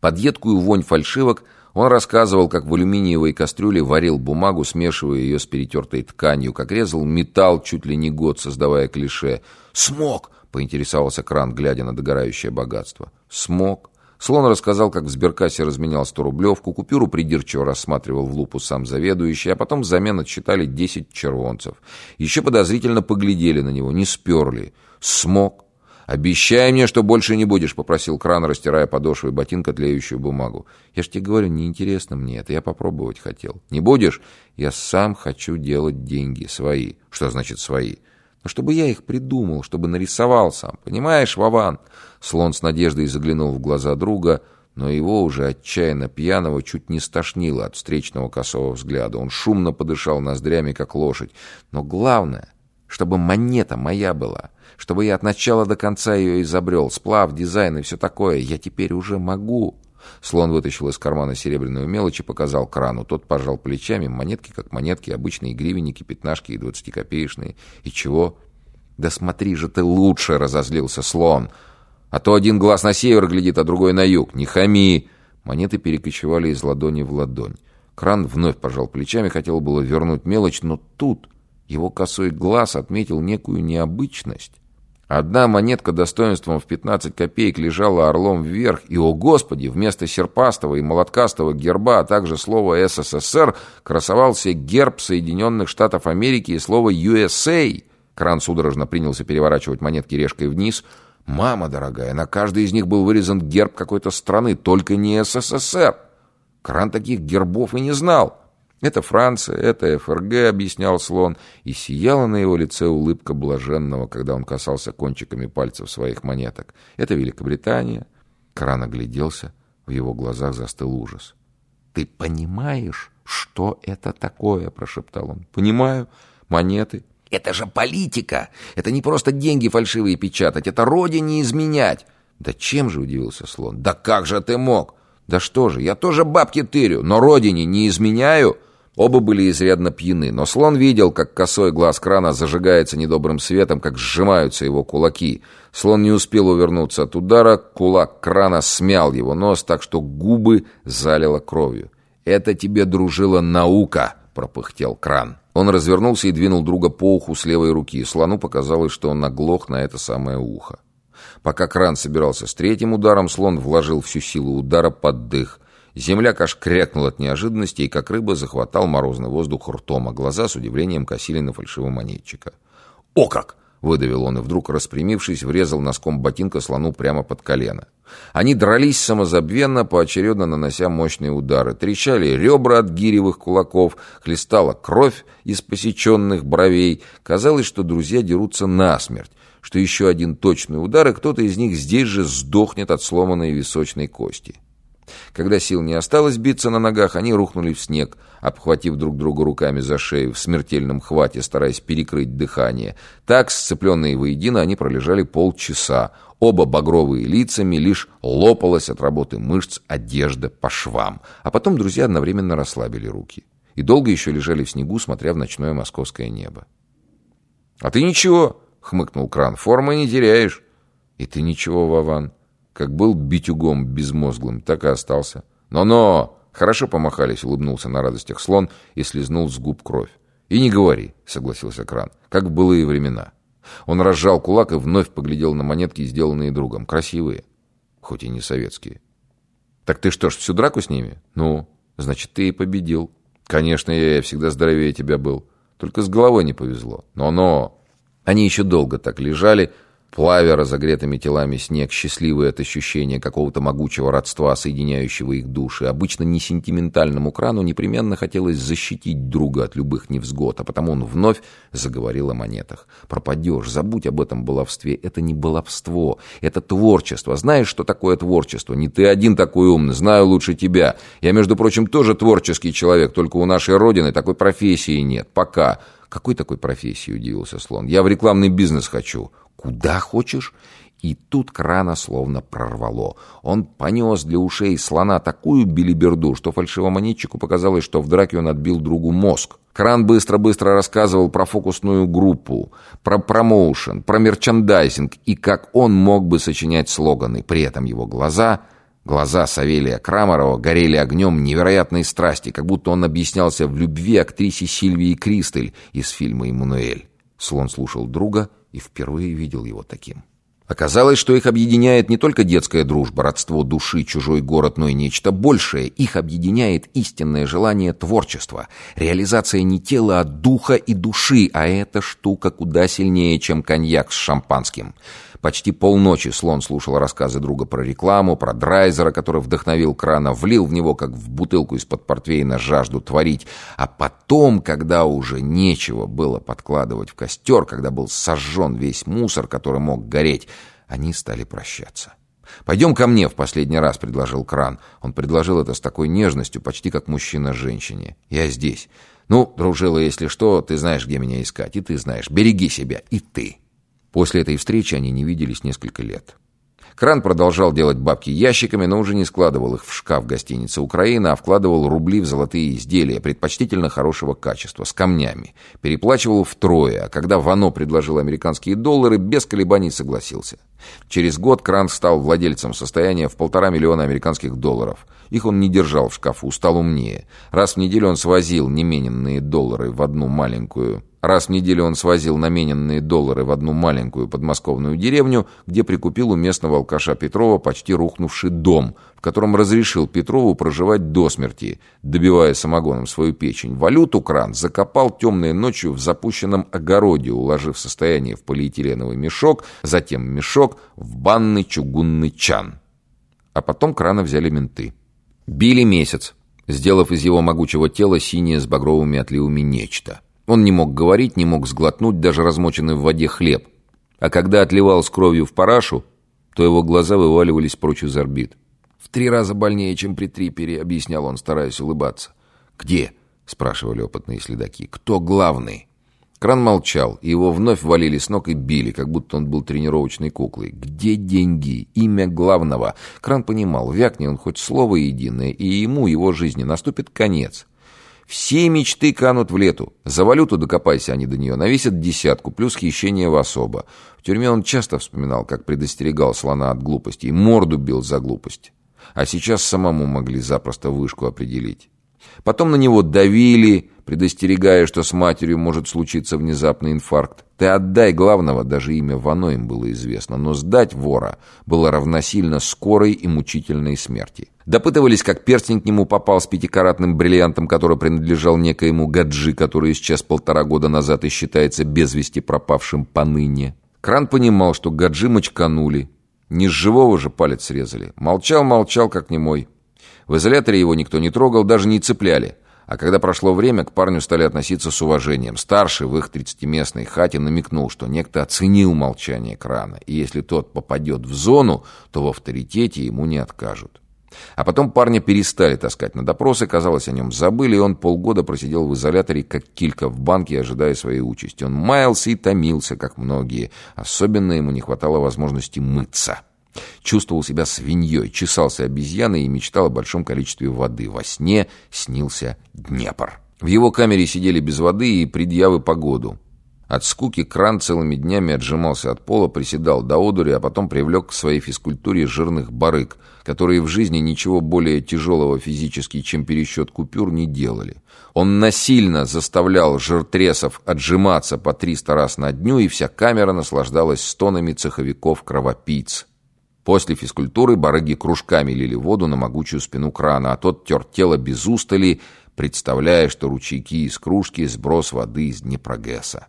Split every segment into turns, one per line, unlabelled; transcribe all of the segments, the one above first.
Под едкую вонь фальшивок он рассказывал, как в алюминиевой кастрюле варил бумагу, смешивая ее с перетертой тканью, как резал металл чуть ли не год, создавая клише. «Смог!» — поинтересовался Кран, глядя на догорающее богатство. «Смог!» Слон рассказал, как в сберкассе разменял 100-рублевку, купюру придирчиво рассматривал в лупу сам заведующий, а потом взамен отсчитали 10 червонцев. Еще подозрительно поглядели на него, не сперли. «Смог!» «Обещай мне, что больше не будешь», — попросил кран, растирая подошвой ботинка тлеющую бумагу. «Я ж тебе говорю, неинтересно мне это, я попробовать хотел». «Не будешь?» «Я сам хочу делать деньги свои». «Что значит свои?» «Ну, чтобы я их придумал, чтобы нарисовал сам. Понимаешь, Вован?» Слон с надеждой заглянул в глаза друга, но его уже отчаянно пьяного чуть не стошнило от встречного косого взгляда. Он шумно подышал ноздрями, как лошадь. «Но главное, чтобы монета моя была» чтобы я от начала до конца ее изобрел, сплав, дизайн и все такое. Я теперь уже могу». Слон вытащил из кармана серебряную мелочь и показал крану. Тот пожал плечами. Монетки как монетки, обычные гривенники, пятнашки и двадцатикопеечные. И чего? «Да смотри же ты лучше!» — разозлился слон. «А то один глаз на север глядит, а другой на юг. Не хами!» Монеты перекочевали из ладони в ладонь. Кран вновь пожал плечами, хотел было вернуть мелочь, но тут его косой глаз отметил некую необычность. Одна монетка достоинством в 15 копеек лежала орлом вверх, и, о господи, вместо серпастого и молоткастого герба, а также слова «СССР» красовался герб Соединенных Штатов Америки и слово «USA». Кран судорожно принялся переворачивать монетки решкой вниз. «Мама дорогая, на каждой из них был вырезан герб какой-то страны, только не СССР». Кран таких гербов и не знал. «Это Франция, это ФРГ», — объяснял слон, и сияла на его лице улыбка блаженного, когда он касался кончиками пальцев своих монеток. «Это Великобритания». Кран огляделся, в его глазах застыл ужас. «Ты понимаешь, что это такое?» — прошептал он. «Понимаю. Монеты». «Это же политика! Это не просто деньги фальшивые печатать, это родине изменять!» «Да чем же?» — удивился слон. «Да как же ты мог?» «Да что же, я тоже бабки тырю, но родине не изменяю!» Оба были изрядно пьяны, но слон видел, как косой глаз крана зажигается недобрым светом, как сжимаются его кулаки. Слон не успел увернуться от удара, кулак крана смял его нос, так что губы залило кровью. «Это тебе, дружила, наука!» — пропыхтел кран. Он развернулся и двинул друга по уху с левой руки. Слону показалось, что он наглох на это самое ухо. Пока кран собирался с третьим ударом, слон вложил всю силу удара под дых — Земляк аж крякнул от неожиданности и, как рыба, захватал морозный воздух ртом, а глаза с удивлением косили на фальшивого монетчика. «О как!» — выдавил он и вдруг, распрямившись, врезал носком ботинка слону прямо под колено. Они дрались самозабвенно, поочередно нанося мощные удары. Трещали ребра от гиревых кулаков, хлестала кровь из посеченных бровей. Казалось, что друзья дерутся насмерть, что еще один точный удар, и кто-то из них здесь же сдохнет от сломанной височной кости. Когда сил не осталось биться на ногах, они рухнули в снег, обхватив друг друга руками за шею в смертельном хвате, стараясь перекрыть дыхание. Так, сцепленные воедино, они пролежали полчаса. Оба багровые лицами, лишь лопалась от работы мышц одежда по швам. А потом друзья одновременно расслабили руки. И долго еще лежали в снегу, смотря в ночное московское небо. «А ты ничего!» — хмыкнул Кран. «Формы не теряешь!» «И ты ничего, Вован!» Как был битюгом безмозглым, так и остался. «Но-но!» Хорошо помахались, улыбнулся на радостях слон и слезнул с губ кровь. «И не говори», — согласился Кран, — «как в былые времена». Он разжал кулак и вновь поглядел на монетки, сделанные другом. Красивые, хоть и не советские. «Так ты что ж, всю драку с ними?» «Ну, значит, ты и победил». «Конечно, я всегда здоровее тебя был. Только с головой не повезло. Но-но!» Они еще долго так лежали, — Плавя разогретыми телами снег, счастливый от ощущения какого-то могучего родства, соединяющего их души, обычно не сентиментальному крану непременно хотелось защитить друга от любых невзгод, а потому он вновь заговорил о монетах. «Пропадешь, забудь об этом баловстве. Это не баловство, это творчество. Знаешь, что такое творчество? Не ты один такой умный, знаю лучше тебя. Я, между прочим, тоже творческий человек, только у нашей Родины такой профессии нет. Пока». «Какой такой профессии?» – удивился слон. «Я в рекламный бизнес хочу». «Куда хочешь?» И тут крана словно прорвало. Он понес для ушей слона такую билиберду, что фальшивомонетчику показалось, что в драке он отбил другу мозг. Кран быстро-быстро рассказывал про фокусную группу, про промоушен, про мерчендайзинг и как он мог бы сочинять слоганы. При этом его глаза Глаза Савелия Крамарова горели огнем невероятной страсти, как будто он объяснялся в любви актрисе Сильвии Кристель из фильма «Эммануэль». Слон слушал друга и впервые видел его таким. Оказалось, что их объединяет не только детская дружба, родство души, чужой город, но и нечто большее. Их объединяет истинное желание творчества, реализация не тела, а духа и души, а эта штука куда сильнее, чем коньяк с шампанским. Почти полночи слон слушал рассказы друга про рекламу, про драйзера, который вдохновил крана, влил в него, как в бутылку из-под портвейна, жажду творить. А потом, когда уже нечего было подкладывать в костер, когда был сожжен весь мусор, который мог гореть, они стали прощаться. «Пойдем ко мне в последний раз», — предложил Кран. Он предложил это с такой нежностью, почти как мужчина женщине. «Я здесь. Ну, дружила, если что, ты знаешь, где меня искать, и ты знаешь. Береги себя, и ты». После этой встречи они не виделись несколько лет. Кран продолжал делать бабки ящиками, но уже не складывал их в шкаф гостиницы «Украина», а вкладывал рубли в золотые изделия, предпочтительно хорошего качества, с камнями. Переплачивал втрое, а когда Вано предложил американские доллары, без колебаний согласился. Через год Кран стал владельцем состояния в полтора миллиона американских долларов. Их он не держал в шкафу, стал умнее. Раз в неделю он свозил немененные доллары в одну маленькую Раз в неделю он свозил намененные доллары в одну маленькую подмосковную деревню, где прикупил у местного алкаша Петрова почти рухнувший дом, в котором разрешил Петрову проживать до смерти, добивая самогоном свою печень. Валюту кран закопал темной ночью в запущенном огороде, уложив состояние в полиэтиленовый мешок, затем мешок в банный чугунный чан. А потом крана взяли менты. Били месяц, сделав из его могучего тела синее с багровыми отливами нечто — он не мог говорить, не мог сглотнуть даже размоченный в воде хлеб. А когда отливал с кровью в парашу, то его глаза вываливались прочь из орбит. «В три раза больнее, чем при трипере», — объяснял он, стараясь улыбаться. «Где?» — спрашивали опытные следаки. «Кто главный?» Кран молчал, и его вновь валили с ног и били, как будто он был тренировочной куклой. «Где деньги? Имя главного?» Кран понимал, вякни он хоть слово единое, и ему, его жизни, наступит конец. Все мечты канут в лету. За валюту докопайся они до нее. Навесят десятку, плюс хищение в особо. В тюрьме он часто вспоминал, как предостерегал слона от глупости и морду бил за глупость. А сейчас самому могли запросто вышку определить. Потом на него давили, предостерегая, что с матерью может случиться внезапный инфаркт. Ты отдай главного, даже имя Вано им было известно, но сдать вора было равносильно скорой и мучительной смерти. Допытывались, как перстень к нему попал с пятикаратным бриллиантом, который принадлежал некоему Гаджи, который исчез полтора года назад и считается без вести пропавшим поныне. Кран понимал, что Гаджи мочканули. Не с живого же палец срезали. Молчал-молчал, как немой. В изоляторе его никто не трогал, даже не цепляли. А когда прошло время, к парню стали относиться с уважением. Старший в их тридцатиместной хате намекнул, что некто оценил молчание крана, и если тот попадет в зону, то в авторитете ему не откажут. А потом парня перестали таскать на допросы, казалось, о нем забыли, и он полгода просидел в изоляторе, как килька в банке, ожидая своей участи. Он маялся и томился, как многие. Особенно ему не хватало возможности мыться. Чувствовал себя свиньей, чесался обезьяной и мечтал о большом количестве воды. Во сне снился Днепр. В его камере сидели без воды и предъявы погоду. От скуки кран целыми днями отжимался от пола, приседал до одури, а потом привлек к своей физкультуре жирных барыг, которые в жизни ничего более тяжелого физически, чем пересчет купюр, не делали. Он насильно заставлял жиртресов отжиматься по 300 раз на дню, и вся камера наслаждалась стонами цеховиков-кровопийц. После физкультуры барыги кружками лили воду на могучую спину крана, а тот тер тело без устали, представляя, что ручейки из кружки — сброс воды из Днепрогесса.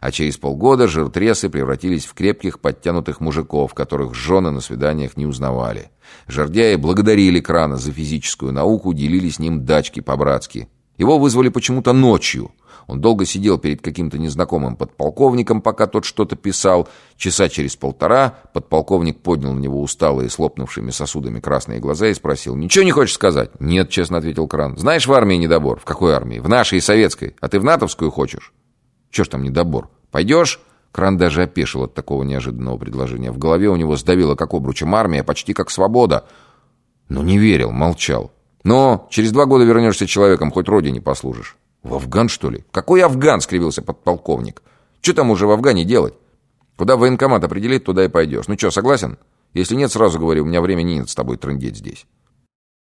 А через полгода жиртресы превратились в крепких, подтянутых мужиков, которых жены на свиданиях не узнавали. Жордяи благодарили Крана за физическую науку, делили с ним дачки по-братски. Его вызвали почему-то ночью. Он долго сидел перед каким-то незнакомым подполковником, пока тот что-то писал. Часа через полтора подполковник поднял на него усталые, слопнувшими сосудами красные глаза и спросил, «Ничего не хочешь сказать?» «Нет», — честно ответил Кран. «Знаешь, в армии недобор». «В какой армии?» «В нашей, советской. А ты в натовскую хочешь?» Че ж там недобор? Пойдешь?» Кран даже опешил от такого неожиданного предложения. В голове у него сдавило, как обручем армия, почти как свобода. Но не верил, молчал. «Но через два года вернешься человеком, хоть родине послужишь». «В Афган, что ли?» «Какой Афган?» — скривился подполковник. «Че там уже в Афгане делать? Куда военкомат определит, туда и пойдешь. Ну что, согласен?» Если нет, сразу говори, у меня времени нет с тобой трындеть здесь.